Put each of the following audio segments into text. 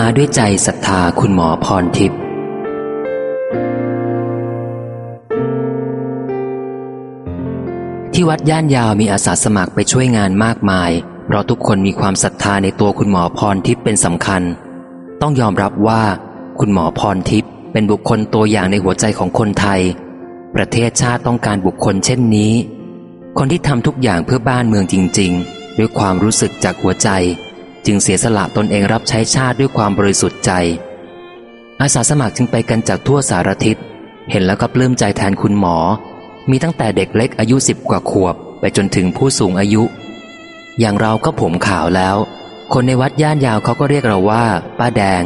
มาด้วยใจศรัทธาคุณหมอพรทิพย์ที่วัดย่านยาวมีอาสาสมัครไปช่วยงานมากมาย เพราะทุกคนมีความศรัทธาในตัวคุณหมอพรทิพย์เป็นสำคัญ ต้องยอมรับว่า คุณหมอพรทิพย์เป็นบุคคลตัวอย่างในหัวใจของคนไทย ประเทศชาติต้องการบุคคลเช่นนี้ คนที่ทำทุกอย่างเพื่อบ้านเมืองจริง ๆ ด้วยความรู้สึกจากหัวใจ จึงเสียสละตนเองรับใช้ชาติด้วยความบริสุทธิ์ใจ อาสาสมัครจึงไปกันจากทั่วสารทิศ เห็นแล้วก็ปลื้มใจแทนคุณหมอ มีตั้งแต่เด็กเล็กอายุสิบกว่าขวบ ไปจนถึงผู้สูงอายุ อย่างเราก็ผมขาวแล้ว คนในวัดย่านยาวเขาก็เรียกเราว่า ป้าแดง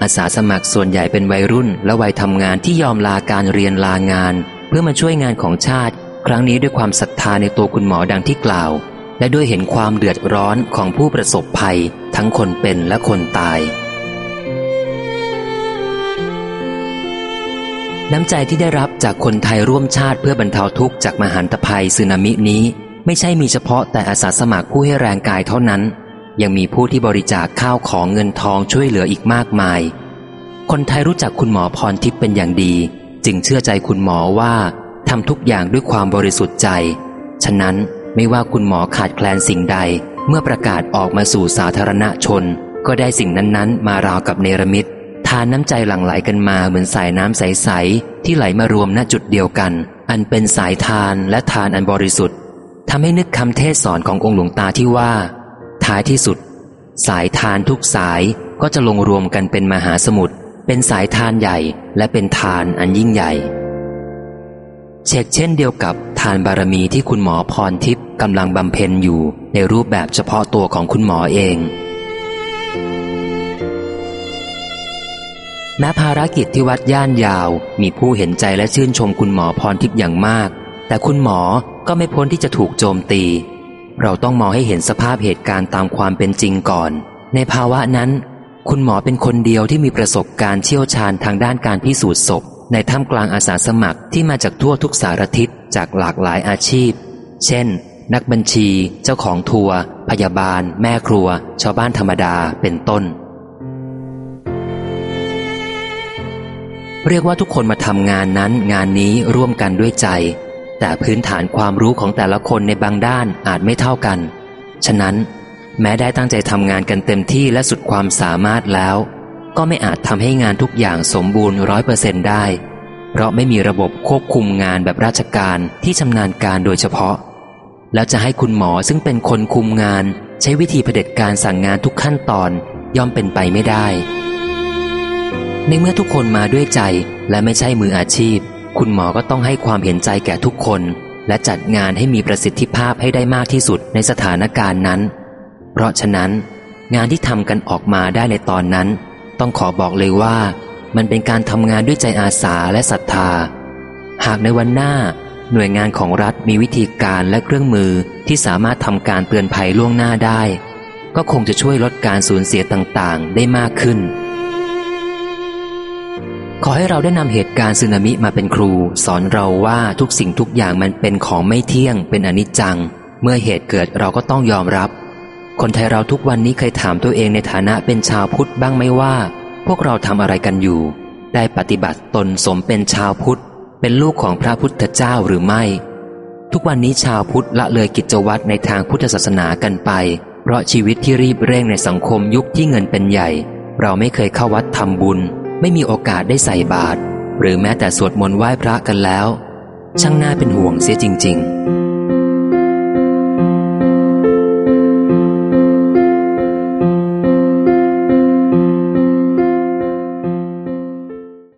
อาสาสมัครส่วนใหญ่เป็นวัยรุ่น และวัยทำงานที่ยอมลาการเรียนลางาน เพื่อมาช่วยงานของชาติ ครั้งนี้ด้วยความศรัทธาในตัวคุณหมอดังที่กล่าว และด้วยเห็นความเดือดร้อนของผู้ประสบภัยทั้งคนเป็นและคนตาย น้ำใจที่ได้รับจากคนไทยร่วมชาติเพื่อบรรเทาทุกข์จากมหันตภัยสึนามินี้ ไม่ใช่มีเฉพาะแต่อาสาสมัครผู้ให้แรงกายเท่านั้น ยังมีผู้ที่บริจาคข้าวของเงินทองช่วยเหลืออีกมากมาย คนไทยรู้จักคุณหมอพรทิพย์เป็นอย่างดี จึงเชื่อใจคุณหมอว่าทำทุกอย่างด้วยความบริสุทธิ์ใจ ฉะนั้น ไม่ว่าคุณหมอขาดแคลนสิ่งใด เมื่อประกาศออกมาสู่สาธารณชน ก็ได้สิ่งนั้นๆ มาราวกับเนรมิตทานน้ำใจหลั่งไหลกันมาเหมือนสายน้ำใสๆที่ไหลมารวมณจุดเดียวกัน อันเป็นสายทานและทานอันบริสุทธิ์ทำให้นึกคำเทศสอนขององค์หลวงตาที่ว่า ท้ายที่สุด สายทานทุกสายก็จะลงรวมกันเป็นมหาสมุทรเป็นสายทานใหญ่และเป็นทานอันยิ่งใหญ่ เช็กเช่นเดียวกับทานบารมีที่คุณหมอพรทิพย์กำลังบำเพ็ญอยู่ในรูปแบบเฉพาะตัวของคุณหมอเอง แม้ภารกิจที่วัดย่านยาว มีผู้เห็นใจและชื่นชมคุณหมอพรทิพย์อย่างมาก แต่คุณหมอก็ไม่พ้นที่จะถูกโจมตี เราต้องมองให้เห็นสภาพเหตุการณ์ตามความเป็นจริงก่อน ในภาวะนั้น คุณหมอเป็นคนเดียวที่มีประสบการณ์เชี่ยวชาญทางด้านการพิสูจน์ศพ ในท่ามกลางอาสาสมัครที่มาจากทั่วทุกสารทิศจากหลากหลายอาชีพ เช่น นักบัญชี เจ้าของทัวร์พยาบาล แม่ครัว ชาวบ้านธรรมดาเป็นต้น เรียกว่าทุกคนมาทำงานนั้นงานนี้ร่วมกันด้วยใจ แต่พื้นฐานความรู้ของแต่ละคนในบางด้านอาจไม่เท่ากัน ฉะนั้น แม้ได้ตั้งใจทำงานกันเต็มที่และสุดความสามารถแล้ว ก็ไม่อาจทำให้งานทุกอย่างสมบูรณ์ร้อยเปอร์เซนได้ เพราะไม่มีระบบควบคุมงานแบบราชการที่ชำนาญการโดยเฉพาะ แล้วจะให้คุณหมอซึ่งเป็นคนคุมงาน ใช้วิธีเผด็จการสั่งงานทุกขั้นตอนย่อมเป็นไปไม่ได้ ในเมื่อทุกคนมาด้วยใจและไม่ใช่มืออาชีพ คุณหมอก็ต้องให้ความเห็นใจแก่ทุกคน และจัดงานให้มีประสิทธิภาพให้ได้มากที่สุดในสถานการณ์นั้น เพราะฉะนั้น งานที่ทำกันออกมาได้ในตอนนั้น ต้องขอบอกเลยว่า มันเป็นการทำงานด้วยใจอาสาและศรัทธา หากในวันหน้า หน่วยงานของรัฐมีวิธีการและเครื่องมือที่สามารถทำการเตือนภัยล่วงหน้าได้ ก็คงจะช่วยลดการสูญเสียต่างๆ ได้มากขึ้น ขอให้เราได้นำเหตุการณ์สึนามิมาเป็นครู สอนเราว่าทุกสิ่งทุกอย่างมันเป็นของไม่เที่ยง เป็นอนิจจัง เมื่อเหตุเกิดเราก็ต้องยอมรับ คนไทยเราทุกวันนี้เคยถามตัวเองในฐานะเป็นชาวพุทธบ้างไหมว่า พวกเราทำอะไรกันอยู่ ได้ปฏิบัติตนสมเป็นชาวพุทธ เป็นลูกของพระพุทธเจ้าหรือไม่ ทุกวันนี้ชาวพุทธละเลยกิจวัตรในทางพุทธศาสนากันไป เพราะชีวิตที่รีบเร่งในสังคมยุคที่เงินเป็นใหญ่ เราไม่เคยเข้าวัดทำบุญ ไม่มีโอกาสได้ใส่บาตรหรือแม้แต่สวดมนต์ไหว้พระกันแล้ว ช่างน่าเป็นห่วงเสียจริง ๆ